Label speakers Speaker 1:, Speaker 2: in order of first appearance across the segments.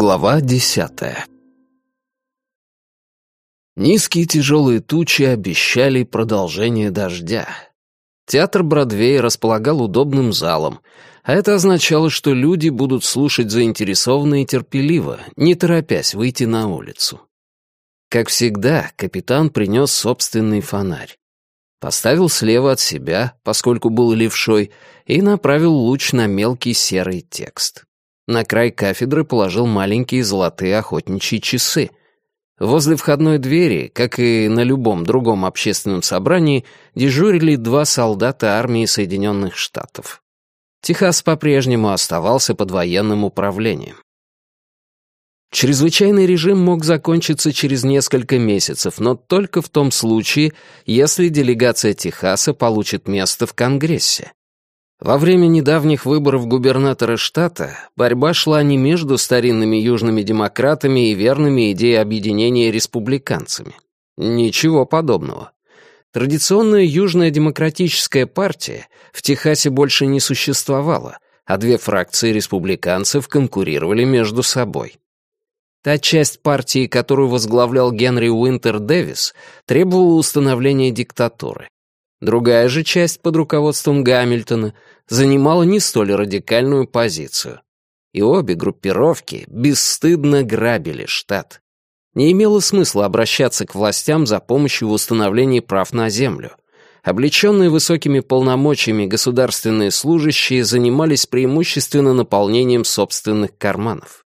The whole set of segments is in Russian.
Speaker 1: Глава десятая Низкие тяжелые тучи обещали продолжение дождя. Театр Бродвея располагал удобным залом, а это означало, что люди будут слушать заинтересованно и терпеливо, не торопясь выйти на улицу. Как всегда, капитан принес собственный фонарь. Поставил слева от себя, поскольку был левшой, и направил луч на мелкий серый текст. На край кафедры положил маленькие золотые охотничьи часы. Возле входной двери, как и на любом другом общественном собрании, дежурили два солдата армии Соединенных Штатов. Техас по-прежнему оставался под военным управлением. Чрезвычайный режим мог закончиться через несколько месяцев, но только в том случае, если делегация Техаса получит место в Конгрессе. Во время недавних выборов губернатора штата борьба шла не между старинными южными демократами и верными идеи объединения республиканцами. Ничего подобного. Традиционная Южная демократическая партия в Техасе больше не существовала, а две фракции республиканцев конкурировали между собой. Та часть партии, которую возглавлял Генри Уинтер Дэвис, требовала установления диктатуры. Другая же часть под руководством Гамильтона занимала не столь радикальную позицию. И обе группировки бесстыдно грабили штат. Не имело смысла обращаться к властям за помощью в установлении прав на землю. Облеченные высокими полномочиями государственные служащие занимались преимущественно наполнением собственных карманов.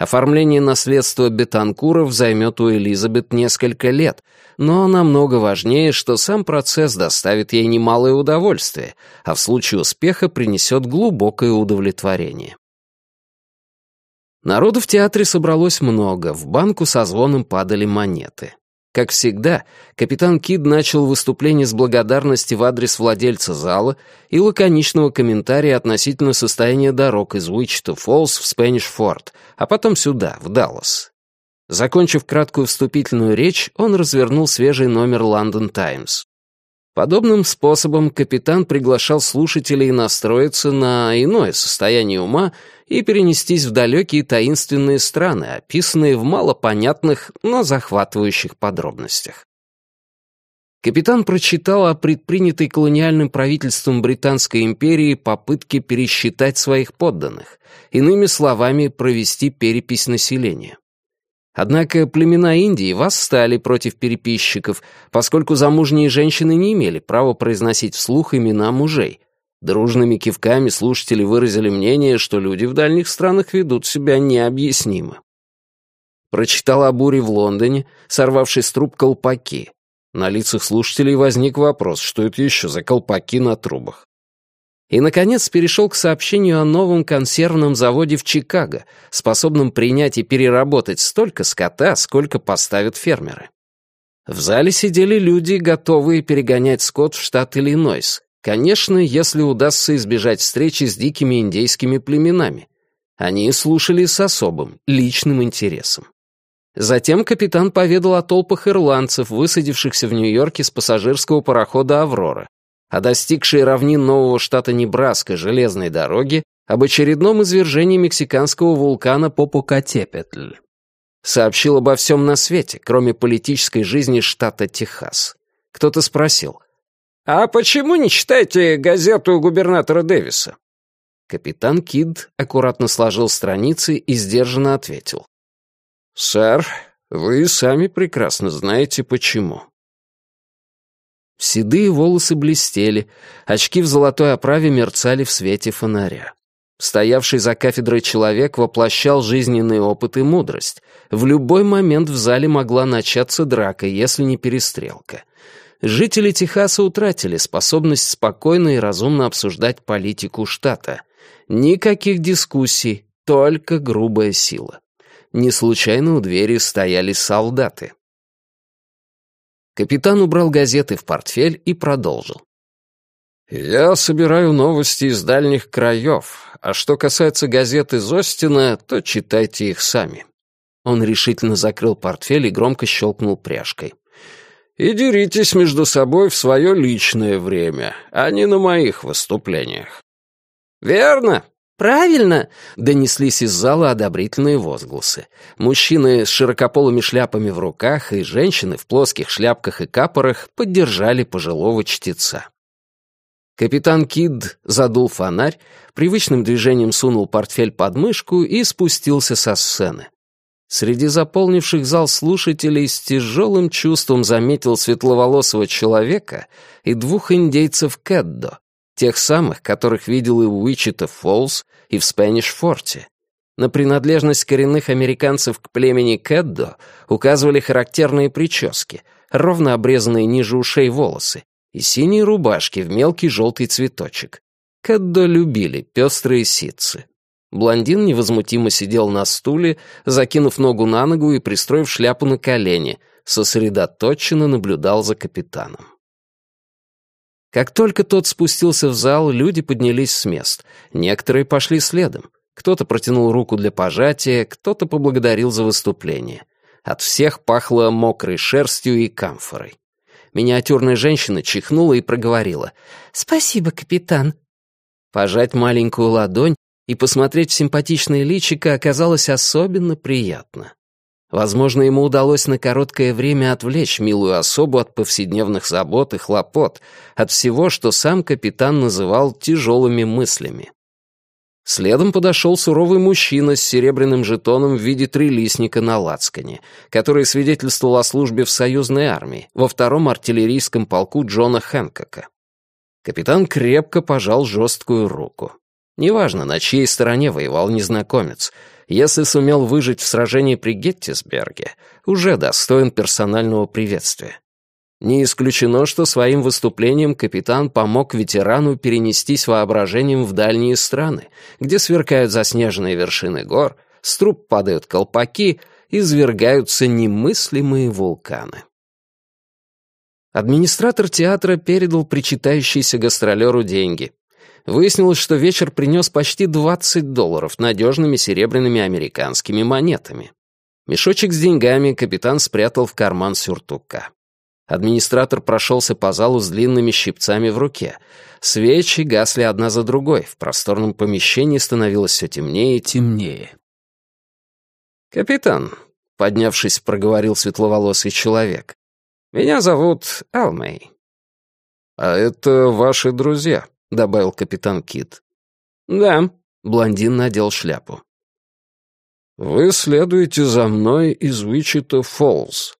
Speaker 1: Оформление наследства Бетанкуров займет у Элизабет несколько лет, но намного важнее, что сам процесс доставит ей немалое удовольствие, а в случае успеха принесет глубокое удовлетворение. Народу в театре собралось много, в банку со звоном падали монеты. Как всегда, капитан Кид начал выступление с благодарности в адрес владельца зала и лаконичного комментария относительно состояния дорог из Уичта Фоллс в Спэниш-Форд, а потом сюда, в Даллас. Закончив краткую вступительную речь, он развернул свежий номер «Лондон Таймс». Подобным способом капитан приглашал слушателей настроиться на иное состояние ума и перенестись в далекие таинственные страны, описанные в малопонятных, но захватывающих подробностях. Капитан прочитал о предпринятой колониальным правительством Британской империи попытке пересчитать своих подданных, иными словами, провести перепись населения. Однако племена Индии восстали против переписчиков, поскольку замужние женщины не имели права произносить вслух имена мужей, Дружными кивками слушатели выразили мнение, что люди в дальних странах ведут себя необъяснимо. Прочитал о буре в Лондоне, сорвавшей с труб колпаки. На лицах слушателей возник вопрос, что это еще за колпаки на трубах. И, наконец, перешел к сообщению о новом консервном заводе в Чикаго, способном принять и переработать столько скота, сколько поставят фермеры. В зале сидели люди, готовые перегонять скот в штат Иллинойс, Конечно, если удастся избежать встречи с дикими индейскими племенами. Они слушали с особым, личным интересом. Затем капитан поведал о толпах ирландцев, высадившихся в Нью-Йорке с пассажирского парохода «Аврора», о достигшей равнин нового штата Небраска железной дороги, об очередном извержении мексиканского вулкана Попокатепетль. Сообщил обо всем на свете, кроме политической жизни штата Техас. Кто-то спросил, «А почему не читаете газету губернатора Дэвиса?» Капитан Кид аккуратно сложил страницы и сдержанно ответил. «Сэр, вы сами прекрасно знаете, почему». Седые волосы блестели, очки в золотой оправе мерцали в свете фонаря. Стоявший за кафедрой человек воплощал жизненный опыт и мудрость. В любой момент в зале могла начаться драка, если не перестрелка жители Техаса утратили способность спокойно и разумно обсуждать политику штата. Никаких дискуссий, только грубая сила. Не случайно у двери стояли солдаты. Капитан убрал газеты в портфель и продолжил. «Я собираю новости из дальних краев, а что касается газет из Остина, то читайте их сами». Он решительно закрыл портфель и громко щелкнул пряжкой и деритесь между собой в свое личное время, а не на моих выступлениях». «Верно», Правильно!» — донеслись из зала одобрительные возгласы. Мужчины с широкополыми шляпами в руках и женщины в плоских шляпках и капорах поддержали пожилого чтеца. Капитан Кид задул фонарь, привычным движением сунул портфель под мышку и спустился со сцены. Среди заполнивших зал слушателей с тяжелым чувством заметил светловолосого человека и двух индейцев Кэддо, тех самых, которых видел и в Уичита Фоллс, и в Спэниш-Форте. На принадлежность коренных американцев к племени Кэддо указывали характерные прически, ровно обрезанные ниже ушей волосы, и синие рубашки в мелкий желтый цветочек. Кэддо любили пестрые ситцы. Блондин невозмутимо сидел на стуле, закинув ногу на ногу и пристроив шляпу на колени, сосредоточенно наблюдал за капитаном. Как только тот спустился в зал, люди поднялись с мест. Некоторые пошли следом. Кто-то протянул руку для пожатия, кто-то поблагодарил за выступление. От всех пахло мокрой шерстью и камфорой миниатюрная женщина чихнула и проговорила. «Спасибо, капитан». Пожать маленькую ладонь и посмотреть в симпатичное личико оказалось особенно приятно. Возможно, ему удалось на короткое время отвлечь милую особу от повседневных забот и хлопот, от всего, что сам капитан называл тяжелыми мыслями. Следом подошел суровый мужчина с серебряным жетоном в виде трилистника на лацкане, который свидетельствовал о службе в союзной армии, во втором артиллерийском полку Джона Хэнкока. Капитан крепко пожал жесткую руку. Неважно, на чьей стороне воевал незнакомец, если сумел выжить в сражении при Геттисберге, уже достоин персонального приветствия. Не исключено, что своим выступлением капитан помог ветерану перенестись воображением в дальние страны, где сверкают заснеженные вершины гор, с труб падают колпаки, извергаются немыслимые вулканы. Администратор театра передал причитающийся гастролеру деньги. Выяснилось, что вечер принес почти 20 долларов надежными серебряными американскими монетами. Мешочек с деньгами капитан спрятал в карман сюртука. Администратор прошелся по залу с длинными щипцами в руке. Свечи гасли одна за другой. В просторном помещении становилось все темнее и темнее. «Капитан», — поднявшись, проговорил светловолосый человек, — «меня зовут Алмей». «А это ваши друзья», — добавил капитан Кит. «Да», — блондин надел шляпу. «Вы следуете за мной из Уичита Фоллс»,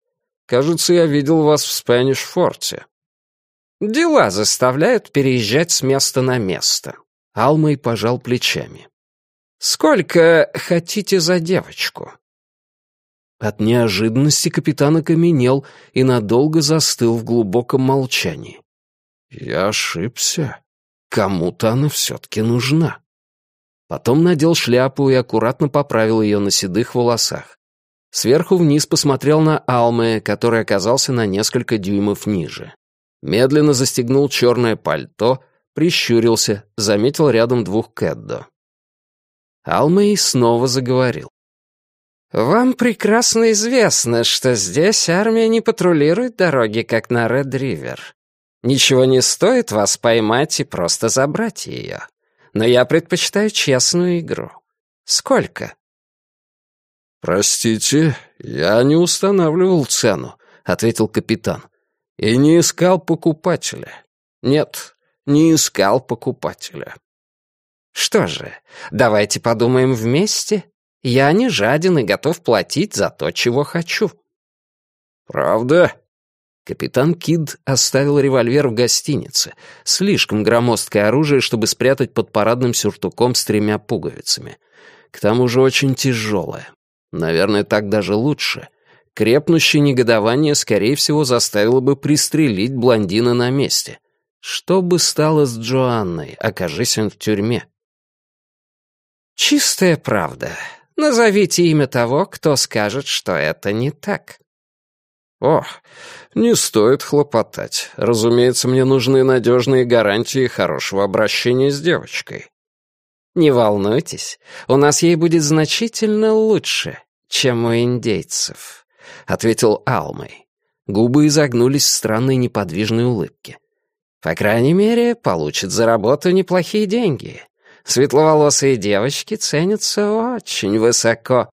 Speaker 1: Кажется, я видел вас в Спэниш-форте». «Дела заставляют переезжать с места на место». Алмой пожал плечами. «Сколько хотите за девочку?» От неожиданности капитан окаменел и надолго застыл в глубоком молчании. «Я ошибся. Кому-то она все-таки нужна». Потом надел шляпу и аккуратно поправил ее на седых волосах. Сверху вниз посмотрел на Алмы, который оказался на несколько дюймов ниже. Медленно застегнул черное пальто, прищурился, заметил рядом двух Кэддо. Алмей снова заговорил. «Вам прекрасно известно, что здесь армия не патрулирует дороги, как на Ред-Ривер. Ничего не стоит вас поймать и просто забрать ее. Но я предпочитаю честную игру. Сколько?» «Простите, я не устанавливал цену», — ответил капитан. «И не искал покупателя. Нет, не искал покупателя». «Что же, давайте подумаем вместе. Я не жаден и готов платить за то, чего хочу». «Правда?» Капитан Кид оставил револьвер в гостинице. Слишком громоздкое оружие, чтобы спрятать под парадным сюртуком с тремя пуговицами. К тому же очень тяжелое. Наверное, так даже лучше. Крепнущее негодование, скорее всего, заставило бы пристрелить блондина на месте. Что бы стало с Джоанной, окажись он в тюрьме? Чистая правда. Назовите имя того, кто скажет, что это не так. О, не стоит хлопотать. Разумеется, мне нужны надежные гарантии хорошего обращения с девочкой. Не волнуйтесь, у нас ей будет значительно лучше, чем у индейцев», — ответил Алмой. Губы изогнулись в странной неподвижной улыбке. «По крайней мере, получит за работу неплохие деньги. Светловолосые девочки ценятся очень высоко».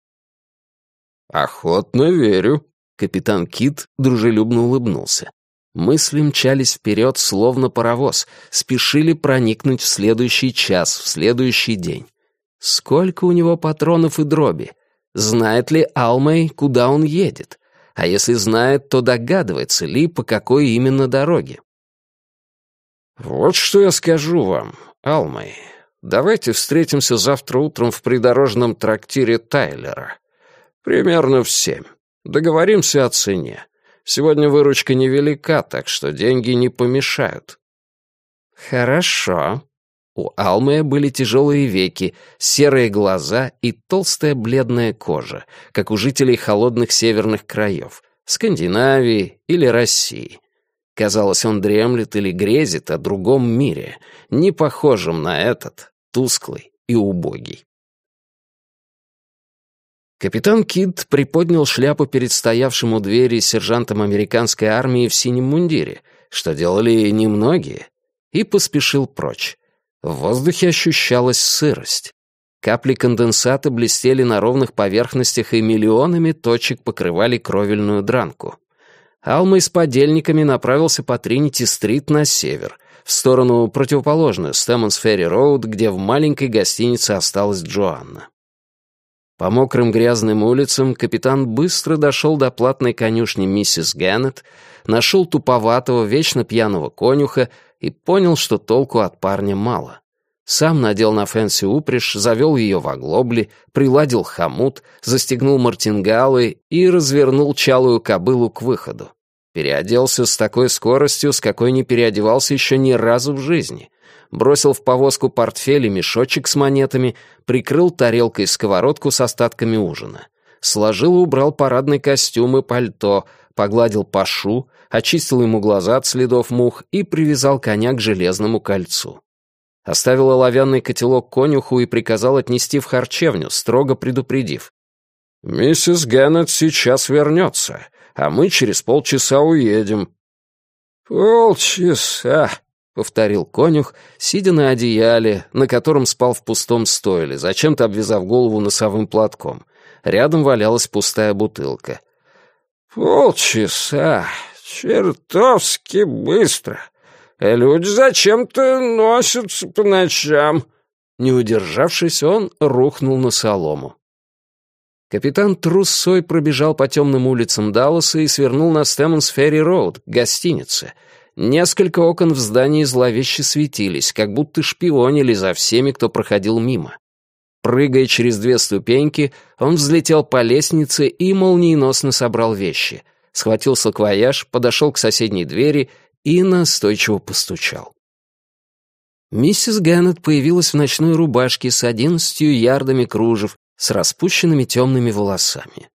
Speaker 2: «Охотно верю», —
Speaker 1: капитан Кит дружелюбно улыбнулся. Мысли мчались вперед, словно паровоз, спешили проникнуть в следующий час, в следующий день. Сколько у него патронов и дроби? Знает ли Алмей, куда он едет? А если знает, то догадывается ли, по какой именно дороге?
Speaker 2: «Вот что я скажу вам, Алмей. Давайте встретимся завтра утром в придорожном трактире Тайлера. Примерно в семь. Договоримся о цене. Сегодня выручка невелика, так что деньги не помешают».
Speaker 1: «Хорошо». У Алмея были тяжелые веки, серые глаза и толстая бледная кожа, как у жителей холодных северных краев, Скандинавии или России. Казалось, он дремлет или грезит о другом мире, не похожем на этот, тусклый и убогий. Капитан Кид приподнял шляпу перед стоявшим у двери сержантом американской армии в синем мундире, что делали немногие, и поспешил прочь. В воздухе ощущалась сырость. Капли конденсата блестели на ровных поверхностях и миллионами точек покрывали кровельную дранку. Алма с подельниками направился по Тринити-стрит на север, в сторону противоположную Стэмонс-Ферри-Роуд, где в маленькой гостинице осталась Джоанна. По мокрым грязным улицам капитан быстро дошел до платной конюшни миссис Геннет, нашел туповатого, вечно пьяного конюха и понял, что толку от парня мало. Сам надел на Фэнси упряжь, завел ее в оглобли, приладил хомут, застегнул мартингалы и развернул чалую кобылу к выходу. Переоделся с такой скоростью, с какой не переодевался еще ни разу в жизни бросил в повозку портфель и мешочек с монетами, прикрыл тарелкой сковородку с остатками ужина. Сложил и убрал парадный костюм и пальто, погладил пашу, очистил ему глаза от следов мух и привязал коня к железному кольцу. Оставил оловянный котелок конюху и приказал отнести в харчевню, строго предупредив. «Миссис Геннет сейчас вернется, а мы через полчаса уедем». «Полчаса», повторил конюх, сидя на одеяле, на котором спал в пустом стойле, зачем-то обвязав голову носовым платком. Рядом валялась пустая бутылка.
Speaker 2: «Полчаса. Чертовски быстро. Люди зачем-то носятся по ночам».
Speaker 1: Не удержавшись, он рухнул на солому. Капитан трусой пробежал по темным улицам Далласа и свернул на Стэмонс Ферри Роуд, гостинице — Несколько окон в здании зловеще светились, как будто шпионили за всеми, кто проходил мимо. Прыгая через две ступеньки, он взлетел по лестнице и молниеносно собрал вещи. Схватил саквояж, подошел к соседней двери и настойчиво постучал. Миссис Геннет появилась в ночной рубашке с одиннадцатью ярдами кружев, с распущенными темными волосами.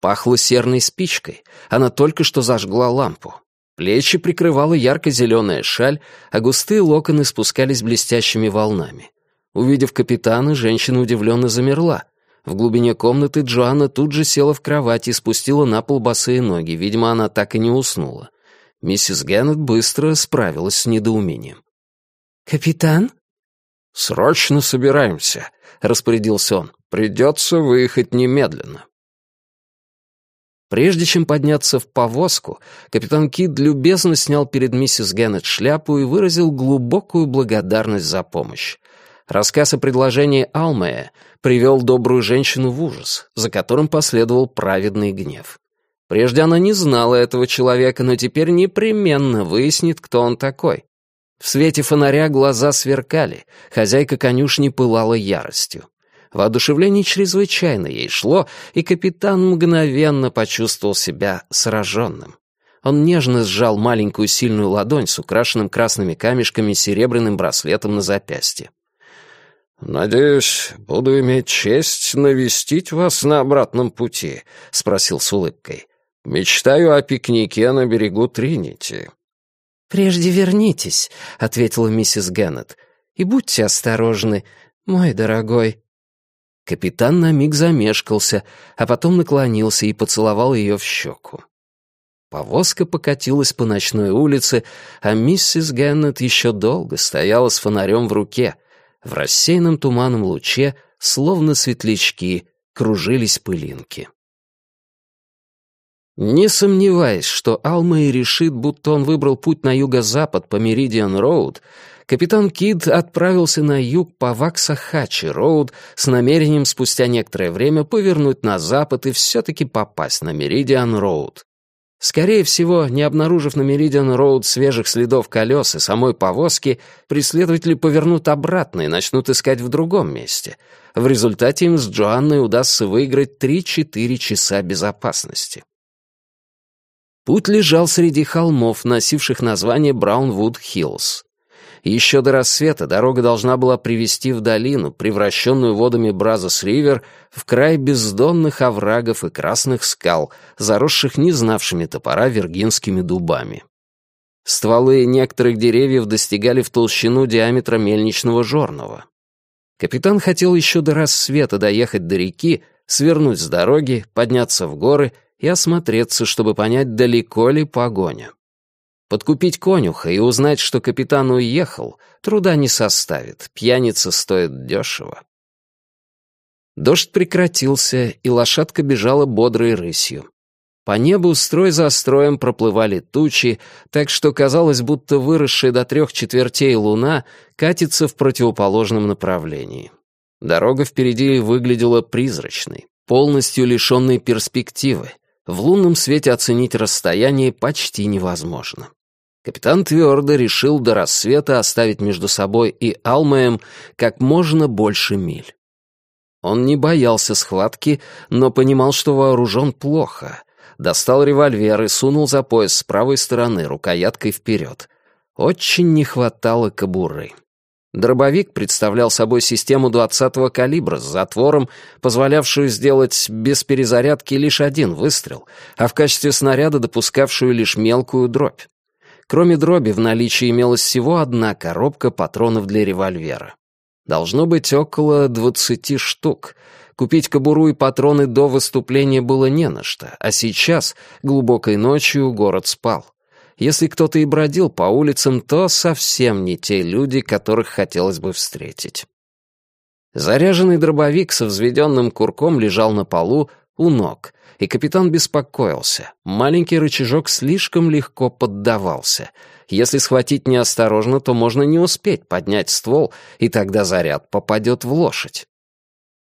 Speaker 1: Пахло серной спичкой, она только что зажгла лампу. Плечи прикрывала ярко-зеленая шаль, а густые локоны спускались блестящими волнами. Увидев капитана, женщина удивленно замерла. В глубине комнаты Джоанна тут же села в кровать и спустила на пол босые ноги. Видимо, она так и не уснула. Миссис Геннет быстро справилась с недоумением. «Капитан?»
Speaker 2: «Срочно собираемся», — распорядился он. «Придется выехать немедленно».
Speaker 1: Прежде чем подняться в повозку, капитан Кид любезно снял перед миссис Геннет шляпу и выразил глубокую благодарность за помощь. Рассказ о предложении Алмея привел добрую женщину в ужас, за которым последовал праведный гнев. Прежде она не знала этого человека, но теперь непременно выяснит, кто он такой. В свете фонаря глаза сверкали, хозяйка конюшни пылала яростью. Воодушевление чрезвычайно ей шло, и капитан мгновенно почувствовал себя сраженным. Он нежно сжал маленькую сильную ладонь с украшенным красными камешками серебряным браслетом на запястье.
Speaker 2: «Надеюсь, буду иметь честь навестить вас на обратном пути», — спросил с улыбкой. «Мечтаю о пикнике на берегу Тринити».
Speaker 1: «Прежде вернитесь», — ответила миссис Геннет. «И будьте осторожны, мой дорогой». Капитан на миг замешкался, а потом наклонился и поцеловал ее в щеку. Повозка покатилась по ночной улице, а миссис Геннет еще долго стояла с фонарем в руке. В рассеянном туманном луче, словно светлячки, кружились пылинки. Не сомневаясь, что Алмэй решит, будто он выбрал путь на юго-запад по Меридиан-Роуд, капитан Кид отправился на юг по Ваксахачи-Роуд с намерением спустя некоторое время повернуть на запад и все-таки попасть на Меридиан-Роуд. Скорее всего, не обнаружив на Меридиан-Роуд свежих следов колес и самой повозки, преследователи повернут обратно и начнут искать в другом месте. В результате им с Джоанной удастся выиграть 3-4 часа безопасности. Путь лежал среди холмов, носивших название Браунвуд-Хиллз. Еще до рассвета дорога должна была привести в долину, превращенную водами Бразос-Ривер, в край бездонных оврагов и красных скал, заросших не знавшими топора виргинскими дубами. Стволы некоторых деревьев достигали в толщину диаметра мельничного жорного. Капитан хотел еще до рассвета доехать до реки, свернуть с дороги, подняться в горы и осмотреться, чтобы понять, далеко ли погоня. Подкупить конюха и узнать, что капитан уехал, труда не составит, пьяница стоит дешево. Дождь прекратился, и лошадка бежала бодрой рысью. По небу строй за строем проплывали тучи, так что казалось, будто выросшая до трех четвертей луна катится в противоположном направлении. Дорога впереди выглядела призрачной, полностью лишенной перспективы, в лунном свете оценить расстояние почти невозможно. Капитан твердо решил до рассвета оставить между собой и Алмаем как можно больше миль. Он не боялся схватки, но понимал, что вооружен плохо. Достал револьвер и сунул за пояс с правой стороны, рукояткой вперед. Очень не хватало кобуры. Дробовик представлял собой систему 20-го калибра с затвором, позволявшую сделать без перезарядки лишь один выстрел, а в качестве снаряда допускавшую лишь мелкую дробь. Кроме дроби в наличии имелась всего одна коробка патронов для револьвера. Должно быть около 20 штук. Купить кобуру и патроны до выступления было не на что, а сейчас, глубокой ночью, город спал. Если кто-то и бродил по улицам, то совсем не те люди, которых хотелось бы встретить. Заряженный дробовик со взведенным курком лежал на полу у ног, и капитан беспокоился. Маленький рычажок слишком легко поддавался. Если схватить неосторожно, то можно не успеть поднять ствол, и тогда заряд попадет в лошадь.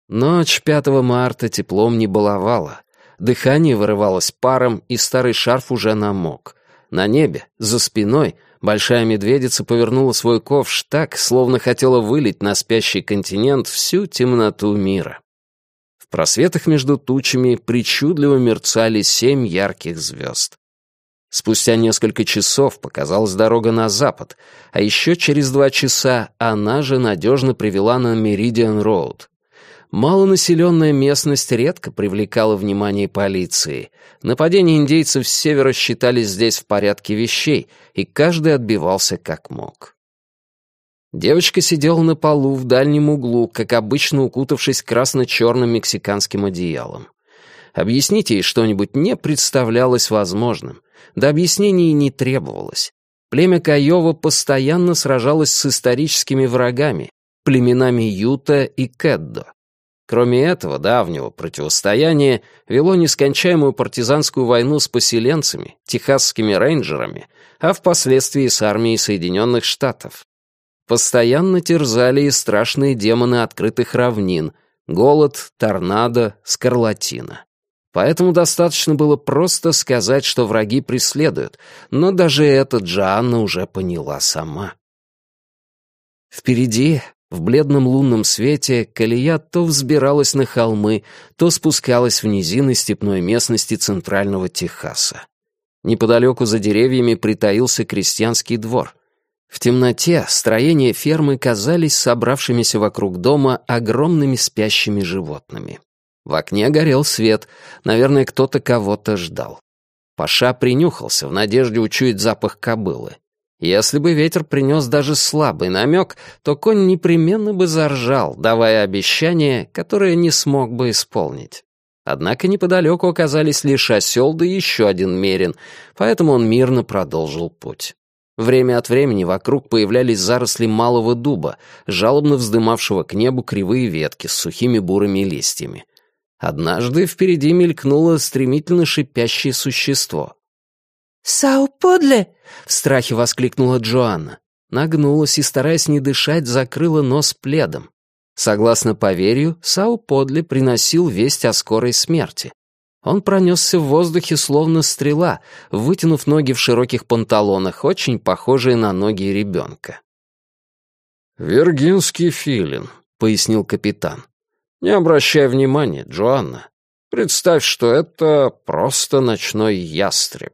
Speaker 1: Ночь 5 марта теплом не баловала. Дыхание вырывалось паром, и старый шарф уже намок. На небе, за спиной, большая медведица повернула свой ковш так, словно хотела вылить на спящий континент всю темноту мира. В просветах между тучами причудливо мерцали семь ярких звезд. Спустя несколько часов показалась дорога на запад, а еще через два часа она же надежно привела на Меридиан Роуд. Малонаселенная местность редко привлекала внимание полиции. Нападения индейцев с севера считались здесь в порядке вещей, и каждый отбивался как мог. Девочка сидела на полу в дальнем углу, как обычно укутавшись красно-черным мексиканским одеялом. Объяснить ей что-нибудь не представлялось возможным. До объяснений не требовалось. Племя Каева постоянно сражалось с историческими врагами, племенами Юта и Кэддо. Кроме этого давнего противостояния вело нескончаемую партизанскую войну с поселенцами, техасскими рейнджерами, а впоследствии с армией Соединенных Штатов. Постоянно терзали и страшные демоны открытых равнин — голод, торнадо, скарлатина. Поэтому достаточно было просто сказать, что враги преследуют, но даже это Джоанна уже поняла сама. Впереди в бледном лунном свете колея то взбиралась на холмы, то спускалась в низины степной местности центрального Техаса. Неподалеку за деревьями притаился крестьянский двор. В темноте строения фермы казались собравшимися вокруг дома огромными спящими животными. В окне горел свет, наверное, кто-то кого-то ждал. Паша принюхался в надежде учуять запах кобылы. Если бы ветер принес даже слабый намек, то конь непременно бы заржал, давая обещание, которое не смог бы исполнить. Однако неподалеку оказались лишь осел да еще один мерин, поэтому он мирно продолжил путь. Время от времени вокруг появлялись заросли малого дуба, жалобно вздымавшего к небу кривые ветки с сухими бурыми листьями. Однажды впереди мелькнуло стремительно шипящее существо.
Speaker 3: «Сау подле!»
Speaker 1: — в страхе воскликнула Джоанна. Нагнулась и, стараясь не дышать, закрыла нос пледом. Согласно поверью, Сау Подли приносил весть о скорой смерти. Он пронесся в воздухе словно стрела, вытянув ноги в широких панталонах, очень похожие на ноги ребенка.
Speaker 2: «Виргинский филин», — пояснил капитан. «Не обращай внимания, Джоанна. Представь, что это просто ночной ястреб».